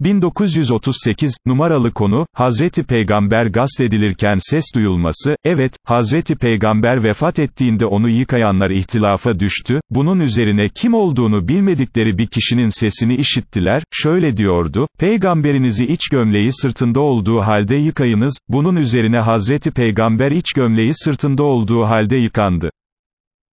1938, numaralı konu, Hazreti Peygamber gasledilirken ses duyulması, evet, Hazreti Peygamber vefat ettiğinde onu yıkayanlar ihtilafa düştü, bunun üzerine kim olduğunu bilmedikleri bir kişinin sesini işittiler, şöyle diyordu, Peygamberinizi iç gömleği sırtında olduğu halde yıkayınız, bunun üzerine Hazreti Peygamber iç gömleği sırtında olduğu halde yıkandı.